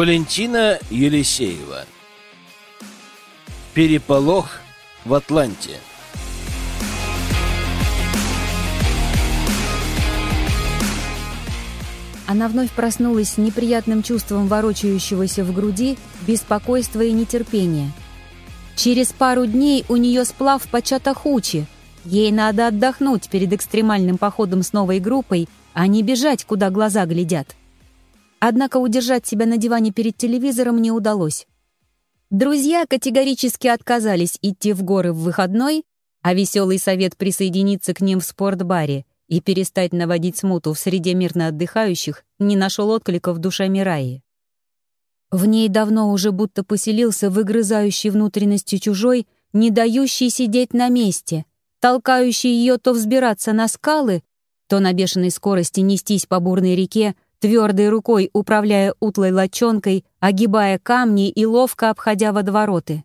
Валентина Елисеева Переполох в Атланте Она вновь проснулась с неприятным чувством ворочающегося в груди, беспокойства и нетерпения. Через пару дней у нее сплав по Чатахучи. Ей надо отдохнуть перед экстремальным походом с новой группой, а не бежать, куда глаза глядят. Однако удержать себя на диване перед телевизором не удалось. Друзья категорически отказались идти в горы в выходной, а веселый совет присоединиться к ним в спортбаре и перестать наводить смуту в среде мирно отдыхающих не нашел отклика в душе Мираи. В ней давно уже будто поселился выгрызающий внутренности чужой, не дающий сидеть на месте, толкающий ее то взбираться на скалы, то на бешеной скорости нестись по бурной реке, твердой рукой управляя утлой лочонкой, огибая камни и ловко обходя водовороты.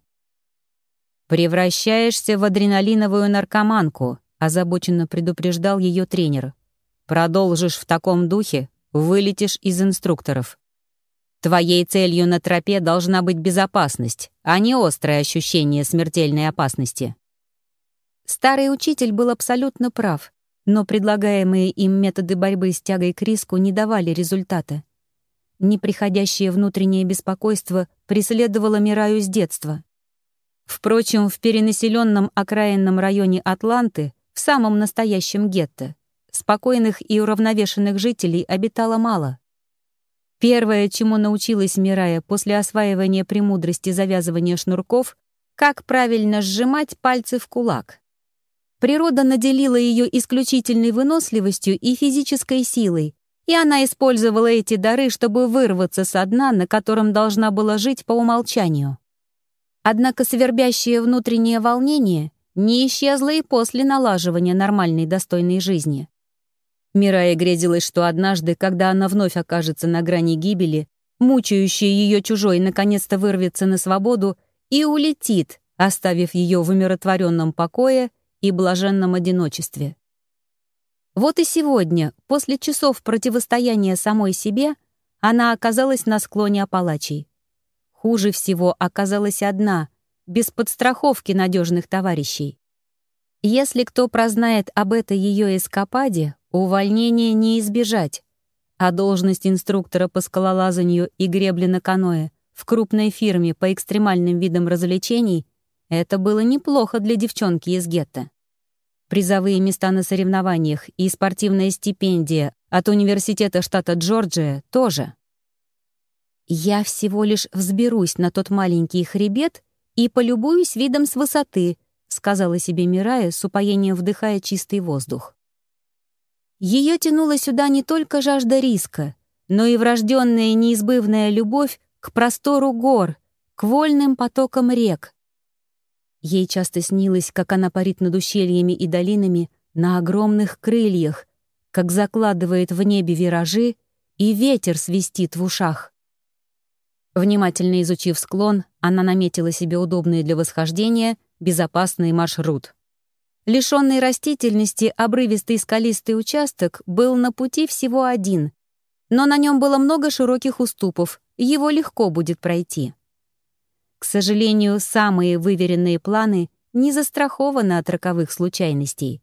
«Превращаешься в адреналиновую наркоманку», озабоченно предупреждал ее тренер. «Продолжишь в таком духе, вылетишь из инструкторов. Твоей целью на тропе должна быть безопасность, а не острое ощущение смертельной опасности». Старый учитель был абсолютно прав, но предлагаемые им методы борьбы с тягой к риску не давали результата. Неприходящее внутреннее беспокойство преследовало Мираю с детства. Впрочем, в перенаселенном окраинном районе Атланты в самом настоящем гетто. Спокойных и уравновешенных жителей обитало мало. Первое, чему научилась Мирая после осваивания премудрости завязывания шнурков, как правильно сжимать пальцы в кулак. Природа наделила ее исключительной выносливостью и физической силой, и она использовала эти дары, чтобы вырваться со дна, на котором должна была жить по умолчанию. Однако свербящее внутреннее волнение не исчезла и после налаживания нормальной достойной жизни. Мирая грезилась, что однажды, когда она вновь окажется на грани гибели, мучающий ее чужой наконец-то вырвется на свободу и улетит, оставив ее в умиротворенном покое и блаженном одиночестве. Вот и сегодня, после часов противостояния самой себе, она оказалась на склоне Апалачей. Хуже всего оказалась одна, без подстраховки надежных товарищей. Если кто прознает об этой ее эскападе, увольнения не избежать, а должность инструктора по скалолазанию и гребле на каноэ в крупной фирме по экстремальным видам развлечений — это было неплохо для девчонки из гетто. Призовые места на соревнованиях и спортивная стипендия от университета штата Джорджия тоже. Я всего лишь взберусь на тот маленький хребет и полюбуюсь видом с высоты», — сказала себе Мирая, с упоением вдыхая чистый воздух. Ее тянула сюда не только жажда риска, но и врожденная неизбывная любовь к простору гор, к вольным потокам рек. Ей часто снилось, как она парит над ущельями и долинами на огромных крыльях, как закладывает в небе виражи, и ветер свистит в ушах. Внимательно изучив склон, она наметила себе удобный для восхождения безопасный маршрут. Лишенный растительности, обрывистый скалистый участок был на пути всего один, но на нем было много широких уступов, его легко будет пройти. К сожалению, самые выверенные планы не застрахованы от роковых случайностей.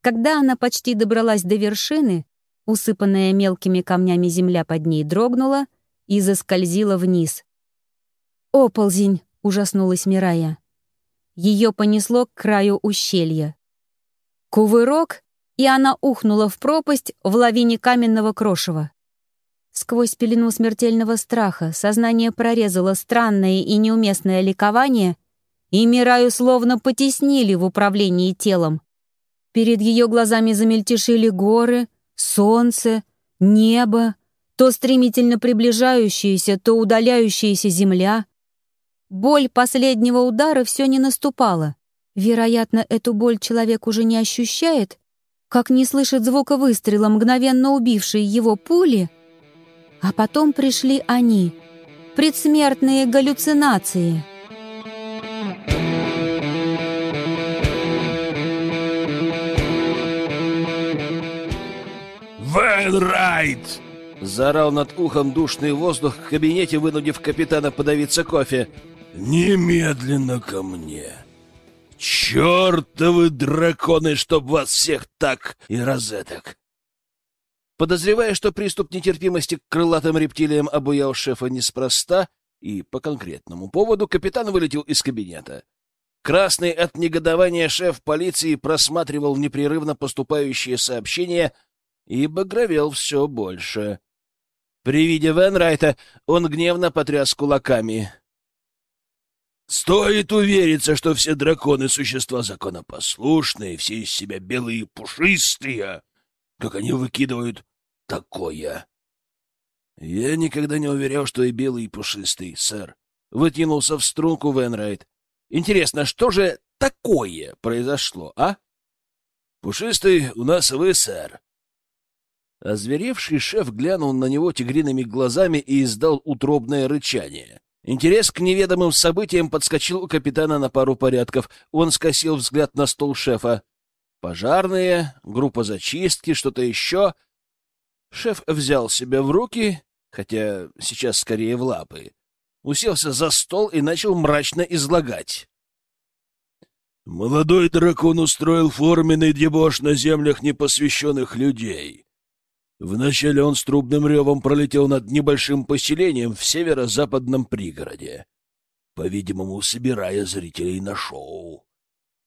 Когда она почти добралась до вершины, усыпанная мелкими камнями земля под ней дрогнула — и заскользила вниз. «Оползень!» — ужаснулась Мирая. Ее понесло к краю ущелья. Кувырок, и она ухнула в пропасть в лавине каменного крошева. Сквозь пелену смертельного страха сознание прорезало странное и неуместное ликование, и Мираю словно потеснили в управлении телом. Перед ее глазами замельтешили горы, солнце, небо, то стремительно приближающаяся, то удаляющаяся земля. Боль последнего удара все не наступала. Вероятно, эту боль человек уже не ощущает, как не слышит звука выстрела, мгновенно убившей его пули. А потом пришли они, предсмертные галлюцинации. «Вэлрайт!» Заорал над ухом душный воздух в кабинете, вынудив капитана подавиться кофе. «Немедленно ко мне! Чертовы драконы, чтоб вас всех так и розеток!» Подозревая, что приступ нетерпимости к крылатым рептилиям обуял шефа неспроста и по конкретному поводу, капитан вылетел из кабинета. Красный от негодования шеф полиции просматривал непрерывно поступающие сообщения и багровел все больше. При виде Венрайта он гневно потряс кулаками. «Стоит увериться, что все драконы — существа законопослушные, все из себя белые и пушистые, как они выкидывают такое». «Я никогда не уверял, что и белый, и пушистый, сэр», — вытянулся в струнку Венрайт. «Интересно, что же такое произошло, а?» «Пушистый у нас вы, сэр», Озверевший шеф глянул на него тигриными глазами и издал утробное рычание. Интерес к неведомым событиям подскочил у капитана на пару порядков. Он скосил взгляд на стол шефа. Пожарные, группа зачистки, что-то еще. Шеф взял себя в руки, хотя сейчас скорее в лапы. Уселся за стол и начал мрачно излагать. Молодой дракон устроил форменный дебош на землях непосвященных людей. Вначале он с трубным ревом пролетел над небольшим поселением в северо-западном пригороде, по-видимому, собирая зрителей на шоу.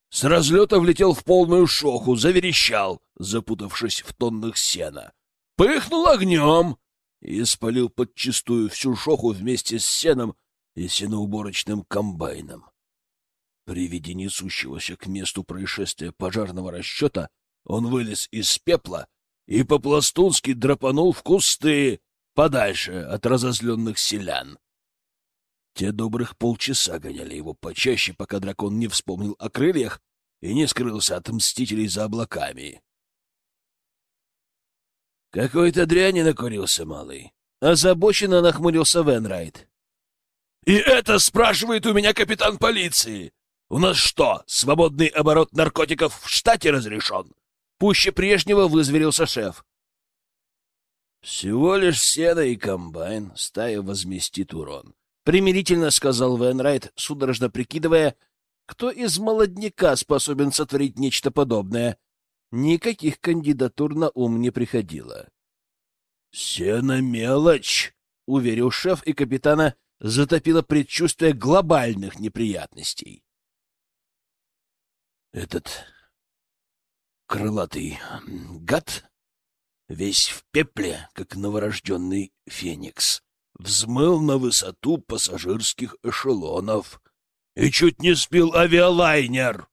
С разлета влетел в полную шоху, заверещал, запутавшись в тоннах сена. Пыхнул огнем и спалил подчистую всю шоху вместе с сеном и сеноуборочным комбайном. При виде несущегося к месту происшествия пожарного расчета он вылез из пепла и по-пластунски драпанул в кусты, подальше от разозленных селян. Те добрых полчаса гоняли его почаще, пока дракон не вспомнил о крыльях и не скрылся от мстителей за облаками. «Какой-то дряни накурился, малый!» Озабоченно нахмурился Венрайт. «И это спрашивает у меня капитан полиции! У нас что, свободный оборот наркотиков в штате разрешен?» Пуще прежнего вызверился шеф. «Всего лишь сено и комбайн, стая возместит урон», — примирительно сказал Венрайт, судорожно прикидывая, кто из молодняка способен сотворить нечто подобное. Никаких кандидатур на ум не приходило. «Сено — мелочь», — уверил шеф, и капитана затопило предчувствие глобальных неприятностей. «Этот крылатый гад, весь в пепле, как новорожденный феникс, взмыл на высоту пассажирских эшелонов и чуть не сбил авиалайнер.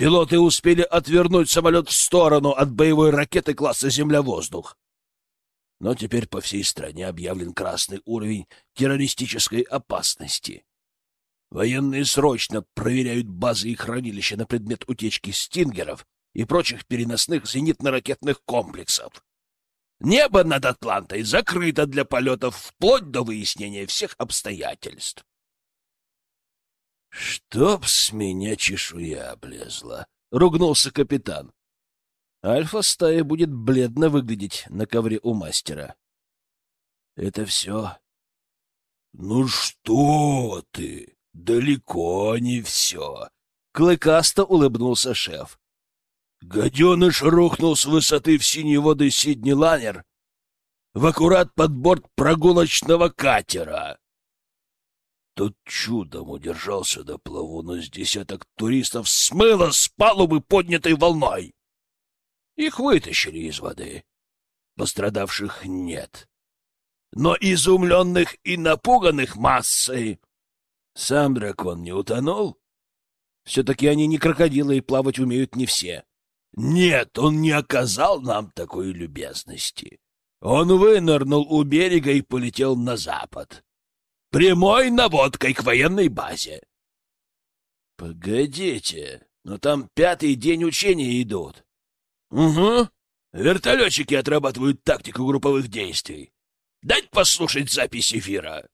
Пилоты успели отвернуть самолет в сторону от боевой ракеты класса «Земля-воздух». Но теперь по всей стране объявлен красный уровень террористической опасности. Военные срочно проверяют базы и хранилища на предмет утечки стингеров и прочих переносных зенитно-ракетных комплексов. Небо над Атлантой закрыто для полетов вплоть до выяснения всех обстоятельств. «Чтоб с меня чешуя облезла!» — ругнулся капитан. Альфа-стая будет бледно выглядеть на ковре у мастера. «Это все?» «Ну что ты! Далеко не все!» Клыкасто улыбнулся шеф. Гаденыш рухнул с высоты в синие воды Сидни Ланер в аккурат под борт прогулочного катера. Тот чудом удержался до плавуна с десяток туристов смыло с палубы поднятой волной. Их вытащили из воды. Пострадавших нет. Но изумленных и напуганных массой. Сам дракон не утонул? Все-таки они не крокодилы и плавать умеют не все. Нет, он не оказал нам такой любезности. Он вынырнул у берега и полетел на запад. Прямой наводкой к военной базе. Погодите, но там пятый день учения идут. Угу. Вертолетчики отрабатывают тактику групповых действий. Дать послушать запись эфира.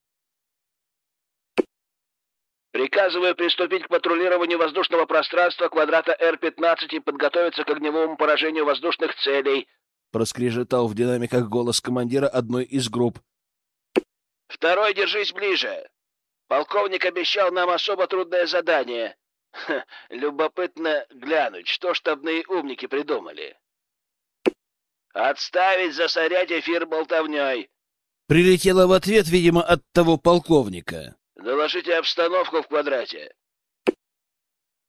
Приказываю приступить к патрулированию воздушного пространства квадрата Р-15 и подготовиться к огневому поражению воздушных целей. — проскрежетал в динамиках голос командира одной из групп. «Второй, держись ближе. Полковник обещал нам особо трудное задание. Ха, любопытно глянуть, что штабные умники придумали. Отставить засорять эфир болтовней!» Прилетело в ответ, видимо, от того полковника. «Доложите обстановку в квадрате.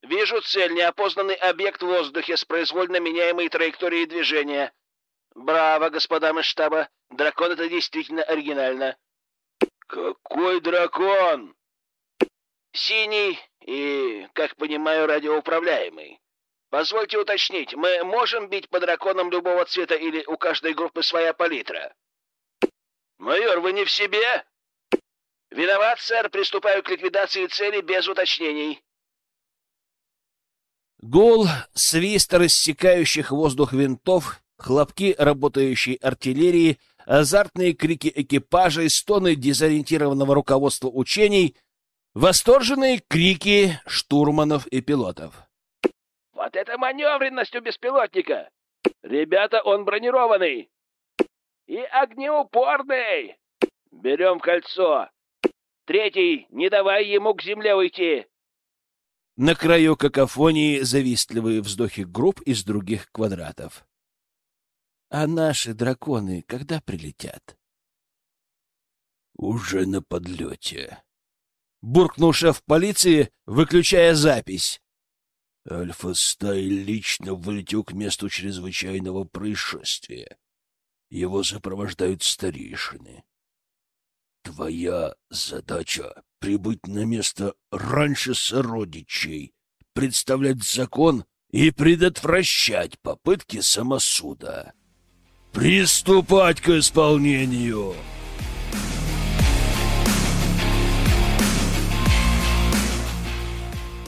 Вижу цель, неопознанный объект в воздухе с произвольно меняемой траекторией движения. Браво, господам из штаба. Дракон — это действительно оригинально. Какой дракон? Синий и, как понимаю, радиоуправляемый. Позвольте уточнить, мы можем бить по драконам любого цвета или у каждой группы своя палитра? Майор, вы не в себе? Виноват, сэр, приступаю к ликвидации цели без уточнений. Гул, свист рассекающих воздух винтов, хлопки работающей артиллерии, азартные крики экипажей, стоны дезориентированного руководства учений, восторженные крики штурманов и пилотов. «Вот это маневренность у беспилотника! Ребята, он бронированный! И огнеупорный! Берем кольцо! Третий, не давай ему к земле уйти! На краю какофонии завистливые вздохи групп из других квадратов. А наши драконы когда прилетят? Уже на подлете. Буркнул шеф полиции, выключая запись. Альфа-стай лично вылетел к месту чрезвычайного происшествия. Его сопровождают старейшины. Твоя задача — прибыть на место раньше сородичей, представлять закон и предотвращать попытки самосуда. Приступать к исполнению!»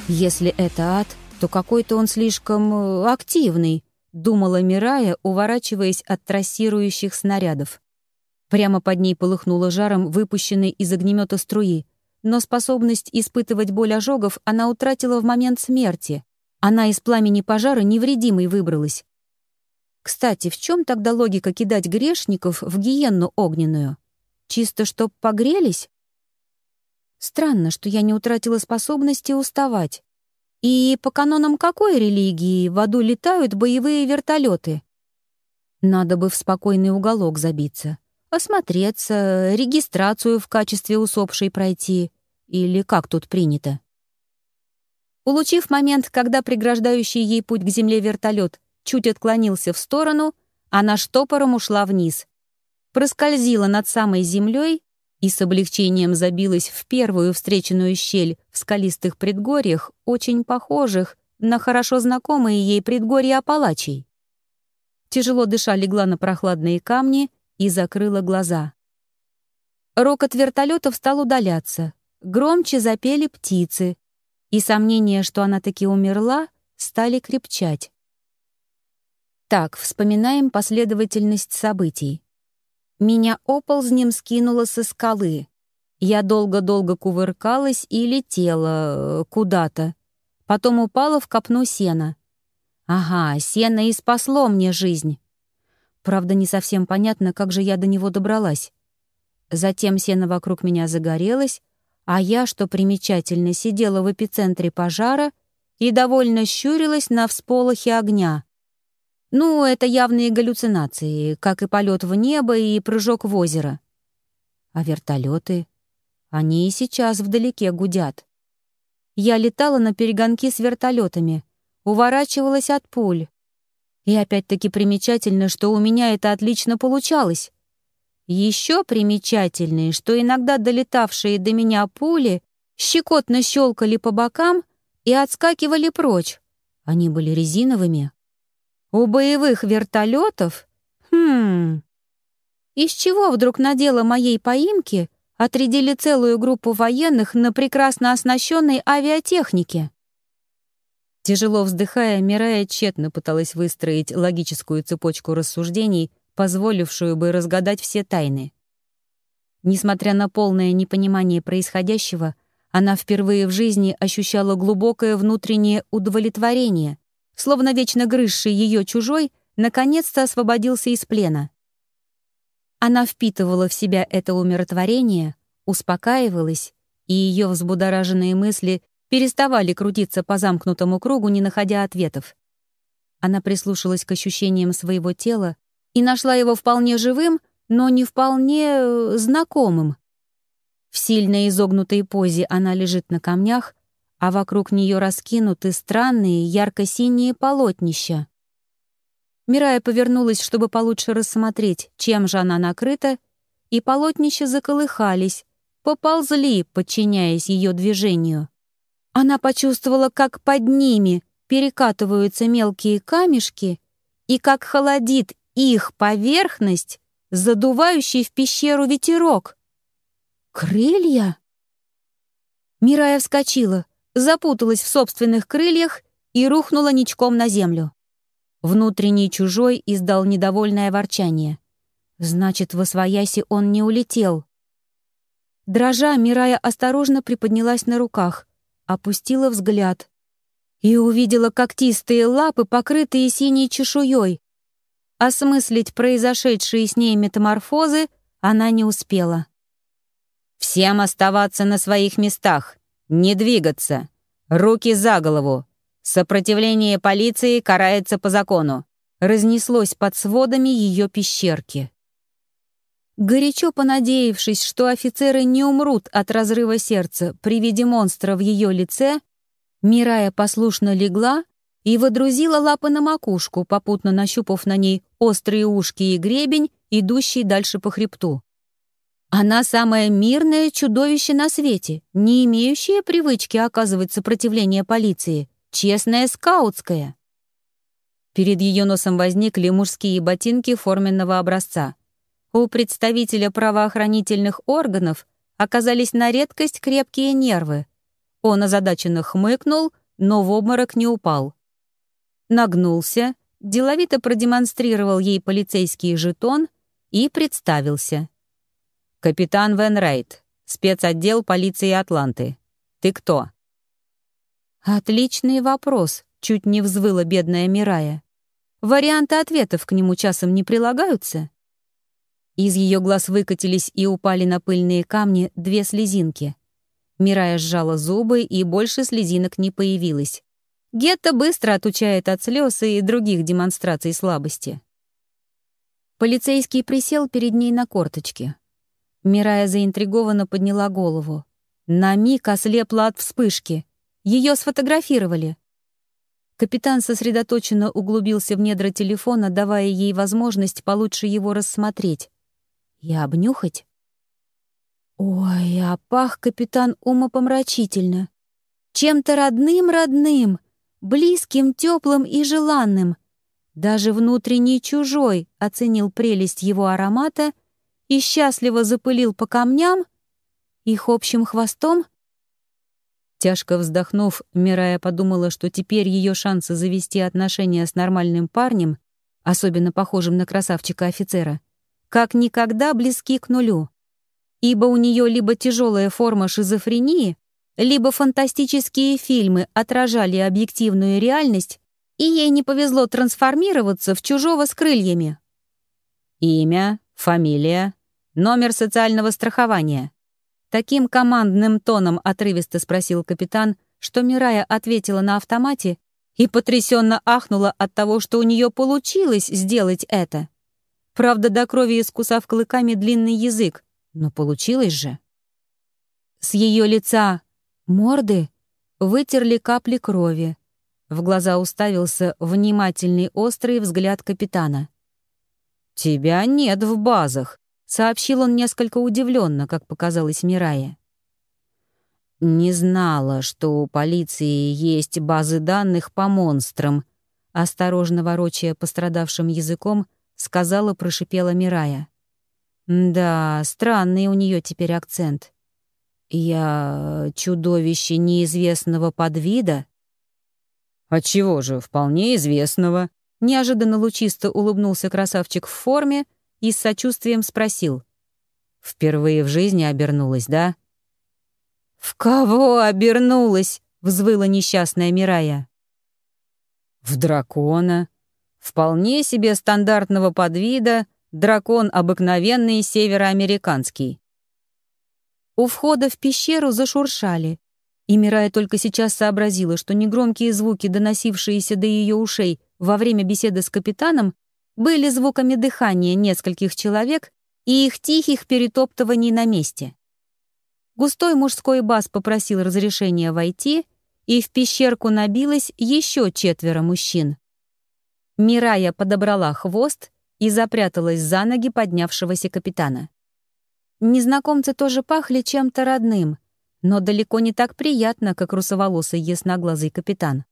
Если это ад, то какой-то он слишком э, активный, думала Мирая, уворачиваясь от трассирующих снарядов. Прямо под ней полыхнуло жаром выпущенной из огнемета струи, но способность испытывать боль ожогов она утратила в момент смерти. Она из пламени пожара невредимой выбралась. Кстати, в чем тогда логика кидать грешников в гиенну огненную? Чисто чтоб погрелись? Странно, что я не утратила способности уставать. И по канонам какой религии в аду летают боевые вертолеты? Надо бы в спокойный уголок забиться осмотреться, регистрацию в качестве усопшей пройти. Или как тут принято? Улучив момент, когда преграждающий ей путь к земле вертолет чуть отклонился в сторону, она штопором ушла вниз. Проскользила над самой землей и с облегчением забилась в первую встреченную щель в скалистых предгорьях, очень похожих на хорошо знакомые ей предгорья Апалачей. Тяжело дыша легла на прохладные камни и закрыла глаза. Рокот вертолетов стал удаляться. Громче запели птицы, и сомнения, что она таки умерла, стали крепчать. Так, вспоминаем последовательность событий. Меня оползнем скинуло со скалы. Я долго-долго кувыркалась и летела э, куда-то. Потом упала в копну сена. Ага, сено и спасло мне жизнь. Правда, не совсем понятно, как же я до него добралась. Затем сено вокруг меня загорелось, а я, что примечательно, сидела в эпицентре пожара и довольно щурилась на всполохе огня. Ну, это явные галлюцинации, как и полет в небо и прыжок в озеро. А вертолеты, они и сейчас вдалеке гудят. Я летала на перегонки с вертолетами, уворачивалась от пуль, и опять-таки примечательно, что у меня это отлично получалось. Еще примечательнее, что иногда долетавшие до меня пули щекотно щелкали по бокам и отскакивали прочь. Они были резиновыми. У боевых вертолетов? Хм... Из чего вдруг на дело моей поимки отрядили целую группу военных на прекрасно оснащенной авиатехнике? Тяжело вздыхая, Мирая тщетно пыталась выстроить логическую цепочку рассуждений, позволившую бы разгадать все тайны. Несмотря на полное непонимание происходящего, она впервые в жизни ощущала глубокое внутреннее удовлетворение, словно вечно грызший ее чужой наконец-то освободился из плена. Она впитывала в себя это умиротворение, успокаивалась, и ее взбудораженные мысли переставали крутиться по замкнутому кругу, не находя ответов. Она прислушалась к ощущениям своего тела и нашла его вполне живым, но не вполне э, знакомым. В сильно изогнутой позе она лежит на камнях, а вокруг нее раскинуты странные ярко-синие полотнища. Мирая повернулась, чтобы получше рассмотреть, чем же она накрыта, и полотнища заколыхались, поползли, подчиняясь ее движению. Она почувствовала, как под ними перекатываются мелкие камешки и как холодит их поверхность, задувающий в пещеру ветерок. «Крылья?» Мирая вскочила, запуталась в собственных крыльях и рухнула ничком на землю. Внутренний чужой издал недовольное ворчание. Значит, в освояси он не улетел. Дрожа, Мирая осторожно приподнялась на руках, опустила взгляд и увидела когтистые лапы, покрытые синей чешуей. Осмыслить произошедшие с ней метаморфозы она не успела. «Всем оставаться на своих местах, не двигаться, руки за голову. Сопротивление полиции карается по закону», разнеслось под сводами ее пещерки. Горячо понадеявшись, что офицеры не умрут от разрыва сердца при виде монстра в ее лице, Мирая послушно легла и водрузила лапы на макушку, попутно нащупав на ней острые ушки и гребень, идущий дальше по хребту. Она самое мирное чудовище на свете, не имеющее привычки оказывать сопротивление полиции, честная скаутская. Перед ее носом возникли мужские ботинки форменного образца — у представителя правоохранительных органов оказались на редкость крепкие нервы. Он озадаченно хмыкнул, но в обморок не упал. Нагнулся, деловито продемонстрировал ей полицейский жетон и представился. «Капитан Вен Райт, спецотдел полиции Атланты. Ты кто?» «Отличный вопрос», — чуть не взвыла бедная Мирая. «Варианты ответов к нему часом не прилагаются?» Из ее глаз выкатились и упали на пыльные камни две слезинки. Мирая сжала зубы, и больше слезинок не появилось. Гетто быстро отучает от слез и других демонстраций слабости. Полицейский присел перед ней на корточки. Мирая заинтригованно подняла голову. На миг ослепла от вспышки. Ее сфотографировали. Капитан сосредоточенно углубился в недра телефона, давая ей возможность получше его рассмотреть и обнюхать. Ой, а пах капитан умопомрачительно. Чем-то родным-родным, близким, теплым и желанным. Даже внутренний чужой оценил прелесть его аромата и счастливо запылил по камням, их общим хвостом. Тяжко вздохнув, Мирая подумала, что теперь ее шансы завести отношения с нормальным парнем, особенно похожим на красавчика-офицера, как никогда близки к нулю. Ибо у нее либо тяжелая форма шизофрении, либо фантастические фильмы отражали объективную реальность, и ей не повезло трансформироваться в чужого с крыльями. Имя, фамилия, номер социального страхования. Таким командным тоном отрывисто спросил капитан, что Мирая ответила на автомате и потрясенно ахнула от того, что у нее получилось сделать это. Правда, до крови искусав клыками длинный язык, но получилось же. С ее лица морды вытерли капли крови. В глаза уставился внимательный острый взгляд капитана. «Тебя нет в базах», — сообщил он несколько удивленно, как показалось Мирае. «Не знала, что у полиции есть базы данных по монстрам», осторожно ворочая пострадавшим языком, — сказала, прошипела Мирая. Да, странный у нее теперь акцент. Я чудовище неизвестного подвида? А чего же, вполне известного. Неожиданно лучисто улыбнулся красавчик в форме и с сочувствием спросил. Впервые в жизни обернулась, да? «В кого обернулась?» — взвыла несчастная Мирая. «В дракона», Вполне себе стандартного подвида, дракон обыкновенный североамериканский. У входа в пещеру зашуршали, и Мирая только сейчас сообразила, что негромкие звуки, доносившиеся до ее ушей во время беседы с капитаном, были звуками дыхания нескольких человек и их тихих перетоптываний на месте. Густой мужской бас попросил разрешения войти, и в пещерку набилось еще четверо мужчин. Мирая подобрала хвост и запряталась за ноги поднявшегося капитана. Незнакомцы тоже пахли чем-то родным, но далеко не так приятно, как русоволосый ясноглазый капитан.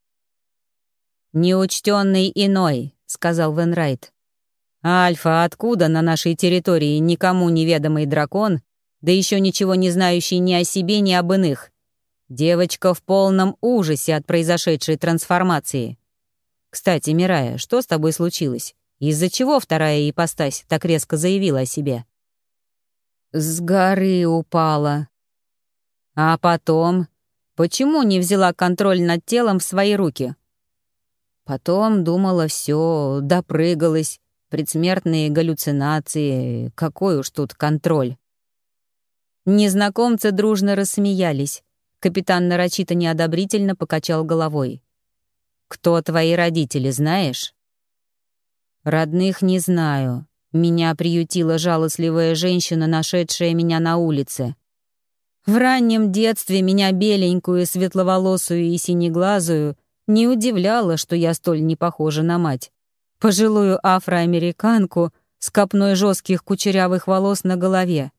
«Неучтенный иной», — сказал Венрайт. «Альфа, откуда на нашей территории никому неведомый дракон, да еще ничего не знающий ни о себе, ни об иных? Девочка в полном ужасе от произошедшей трансформации. Кстати, Мирая, что с тобой случилось? Из-за чего вторая ипостась так резко заявила о себе?» «С горы упала». «А потом? Почему не взяла контроль над телом в свои руки?» Потом думала, все, допрыгалась, предсмертные галлюцинации, какой уж тут контроль. Незнакомцы дружно рассмеялись. Капитан нарочито неодобрительно покачал головой. «Кто твои родители, знаешь?» «Родных не знаю. Меня приютила жалостливая женщина, нашедшая меня на улице. В раннем детстве меня беленькую, светловолосую и синеглазую не удивляло, что я столь не похожа на мать пожилую афроамериканку с копной жестких кучерявых волос на голове.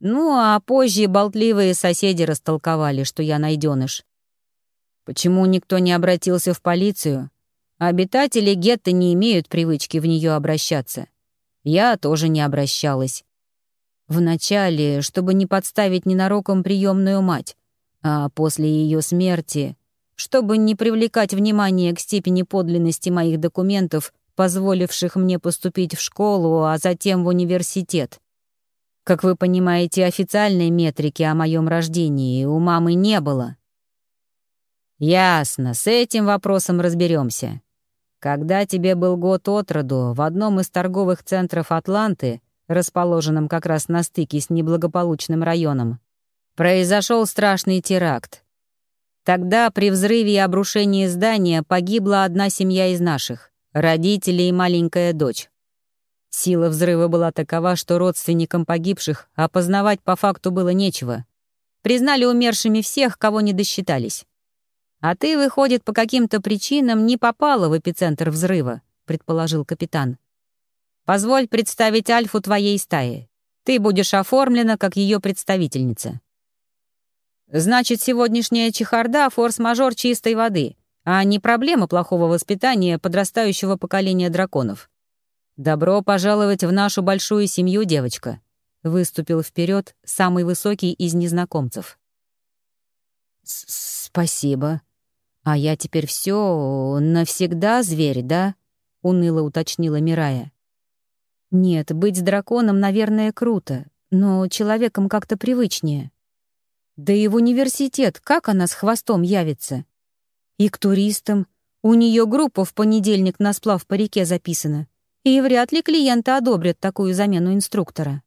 Ну, а позже болтливые соседи растолковали, что я найденыш. Почему никто не обратился в полицию? Обитатели гетто не имеют привычки в нее обращаться. Я тоже не обращалась. Вначале, чтобы не подставить ненароком приемную мать, а после ее смерти чтобы не привлекать внимание к степени подлинности моих документов, позволивших мне поступить в школу, а затем в университет. Как вы понимаете, официальной метрики о моем рождении у мамы не было. Ясно, с этим вопросом разберемся. Когда тебе был год от роду, в одном из торговых центров Атланты, расположенном как раз на стыке с неблагополучным районом, произошел страшный теракт. Тогда при взрыве и обрушении здания погибла одна семья из наших — родители и маленькая дочь. Сила взрыва была такова, что родственникам погибших опознавать по факту было нечего. Признали умершими всех, кого не досчитались. «А ты, выходит, по каким-то причинам не попала в эпицентр взрыва», — предположил капитан. «Позволь представить Альфу твоей стаи. Ты будешь оформлена как ее представительница. Значит, сегодняшняя чехарда — форс-мажор чистой воды, а не проблема плохого воспитания подрастающего поколения драконов. «Добро пожаловать в нашу большую семью, девочка», — выступил вперед самый высокий из незнакомцев. «Спасибо. А я теперь все навсегда зверь, да?» — уныло уточнила Мирая. «Нет, быть драконом, наверное, круто, но человеком как-то привычнее». Да и в университет как она с хвостом явится? И к туристам. У нее группа в понедельник на сплав по реке записана. И вряд ли клиенты одобрят такую замену инструктора.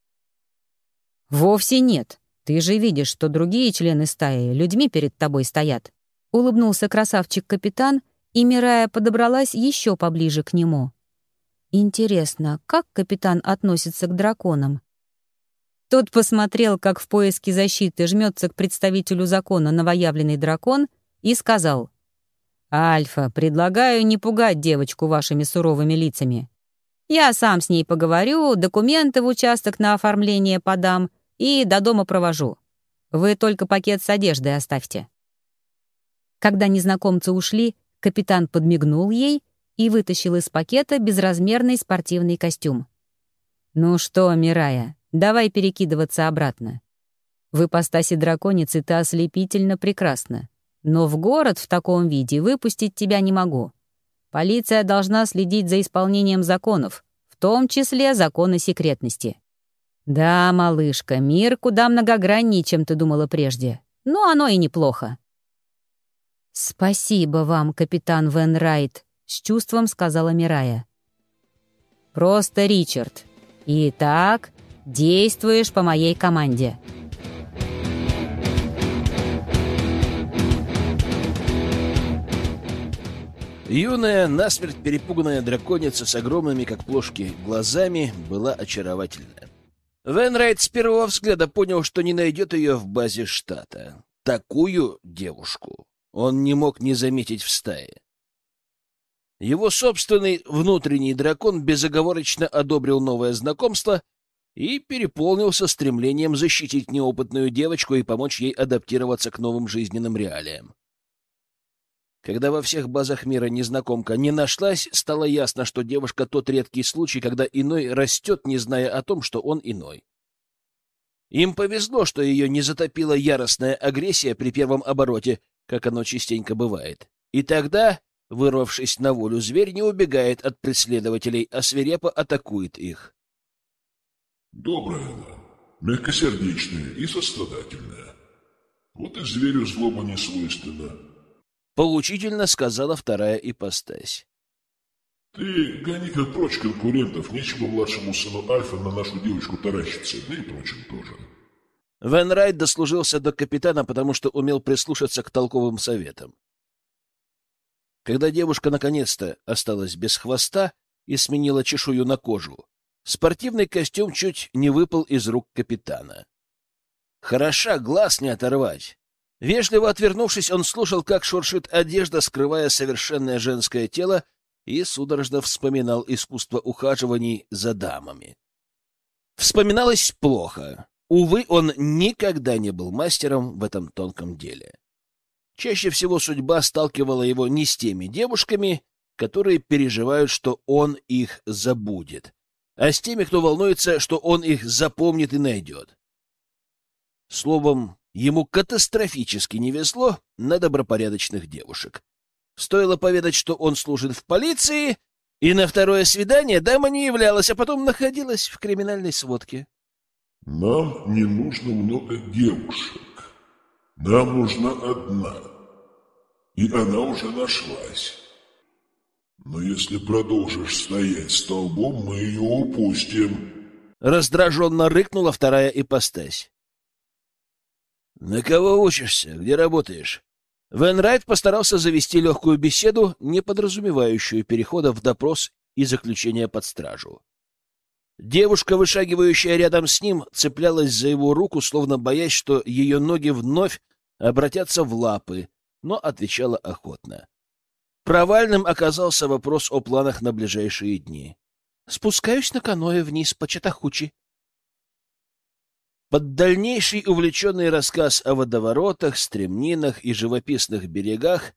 «Вовсе нет. Ты же видишь, что другие члены стаи людьми перед тобой стоят». Улыбнулся красавчик-капитан, и Мирая подобралась еще поближе к нему. Интересно, как капитан относится к драконам? Тот посмотрел, как в поиске защиты жмется к представителю закона новоявленный дракон, и сказал, «Альфа, предлагаю не пугать девочку вашими суровыми лицами. Я сам с ней поговорю, документы в участок на оформление подам и до дома провожу. Вы только пакет с одеждой оставьте». Когда незнакомцы ушли, капитан подмигнул ей и вытащил из пакета безразмерный спортивный костюм. «Ну что, Мирая, Давай перекидываться обратно. В ипостаси драконицы ты ослепительно прекрасна. Но в город в таком виде выпустить тебя не могу. Полиция должна следить за исполнением законов, в том числе закона секретности. Да, малышка, мир куда многограннее, чем ты думала прежде. Но оно и неплохо. Спасибо вам, капитан Вен Райт, с чувством сказала Мирая. «Просто Ричард. Итак, действуешь по моей команде». Юная, насмерть перепуганная драконица с огромными, как плошки, глазами была очаровательна. Венрайт с первого взгляда понял, что не найдет ее в базе штата. Такую девушку он не мог не заметить в стае. Его собственный внутренний дракон безоговорочно одобрил новое знакомство и переполнился стремлением защитить неопытную девочку и помочь ей адаптироваться к новым жизненным реалиям. Когда во всех базах мира незнакомка не нашлась, стало ясно, что девушка — тот редкий случай, когда иной растет, не зная о том, что он иной. Им повезло, что ее не затопила яростная агрессия при первом обороте, как оно частенько бывает. И тогда Вырвавшись на волю, зверь не убегает от преследователей, а свирепо атакует их. Добрая она, мягкосердечная и сострадательная. Вот и зверю злоба не свойственна. Поучительно сказала вторая ипостась. Ты гони-ка прочь конкурентов, нечего младшему сыну Альфа на нашу девочку таращиться, да и прочим тоже. Вен Райт дослужился до капитана, потому что умел прислушаться к толковым советам. Когда девушка наконец-то осталась без хвоста и сменила чешую на кожу, спортивный костюм чуть не выпал из рук капитана. Хороша, глаз не оторвать. Вежливо отвернувшись, он слушал, как шуршит одежда, скрывая совершенное женское тело, и судорожно вспоминал искусство ухаживаний за дамами. Вспоминалось плохо. Увы, он никогда не был мастером в этом тонком деле. Чаще всего судьба сталкивала его не с теми девушками, которые переживают, что он их забудет, а с теми, кто волнуется, что он их запомнит и найдет. Словом, ему катастрофически не везло на добропорядочных девушек. Стоило поведать, что он служит в полиции, и на второе свидание дама не являлась, а потом находилась в криминальной сводке. «Нам не нужно много девушек», нам нужна одна. И она уже нашлась. Но если продолжишь стоять столбом, мы ее упустим. Раздраженно рыкнула вторая ипостась. На кого учишься? Где работаешь? Вен Райт постарался завести легкую беседу, не подразумевающую перехода в допрос и заключения под стражу. Девушка, вышагивающая рядом с ним, цеплялась за его руку, словно боясь, что ее ноги вновь обратятся в лапы, но отвечала охотно. Провальным оказался вопрос о планах на ближайшие дни. «Спускаюсь на каное вниз по Чатахучи». Под дальнейший увлеченный рассказ о водоворотах, стремнинах и живописных берегах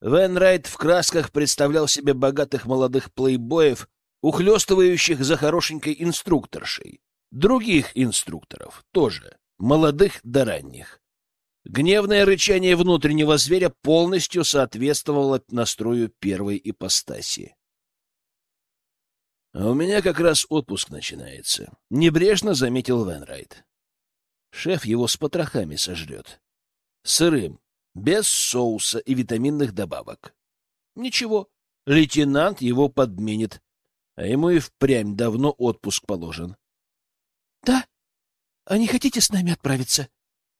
Вен Райт в красках представлял себе богатых молодых плейбоев, ухлёстывающих за хорошенькой инструкторшей. Других инструкторов тоже, молодых да ранних. Гневное рычание внутреннего зверя полностью соответствовало настрою первой ипостаси. «А у меня как раз отпуск начинается», — небрежно заметил Венрайт. Шеф его с потрохами сожрет. Сырым, без соуса и витаминных добавок. Ничего, лейтенант его подменит, а ему и впрямь давно отпуск положен. — Да? А не хотите с нами отправиться?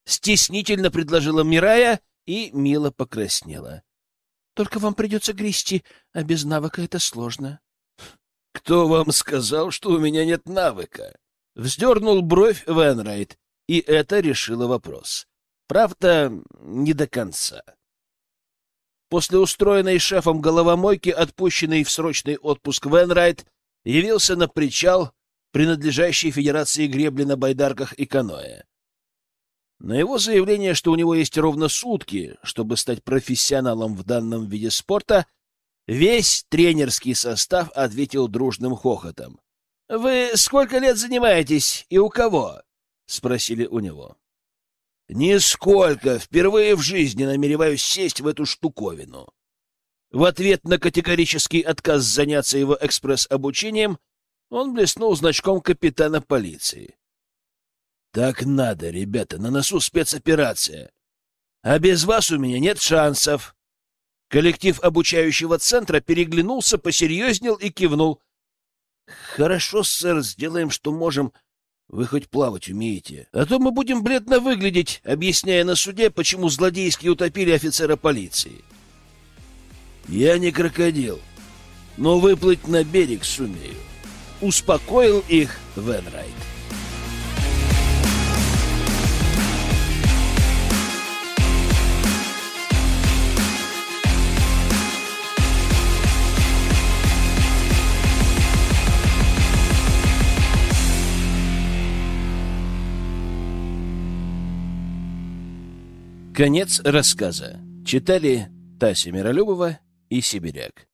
Стеснительно предложила Мирая и мило покраснела. Только вам придется грести, а без навыка это сложно. Кто вам сказал, что у меня нет навыка? Вздернул бровь Венрайт, и это решило вопрос. Правда, не до конца. После устроенной шефом головомойки, отпущенный в срочный отпуск Венрайт, явился на причал, принадлежащий Федерации гребли на байдарках и каноэ. На его заявление, что у него есть ровно сутки, чтобы стать профессионалом в данном виде спорта, весь тренерский состав ответил дружным хохотом. — Вы сколько лет занимаетесь и у кого? — спросили у него. — Нисколько. Впервые в жизни намереваюсь сесть в эту штуковину. В ответ на категорический отказ заняться его экспресс-обучением он блеснул значком капитана полиции. Так надо, ребята, на носу спецоперация. А без вас у меня нет шансов. Коллектив обучающего центра переглянулся, посерьезнел и кивнул. «Хорошо, сэр, сделаем, что можем. Вы хоть плавать умеете. А то мы будем бледно выглядеть, объясняя на суде, почему злодейски утопили офицера полиции». «Я не крокодил, но выплыть на берег сумею», — успокоил их Венрайт. Конец рассказа. Читали Тася Миролюбова и Сибиряк.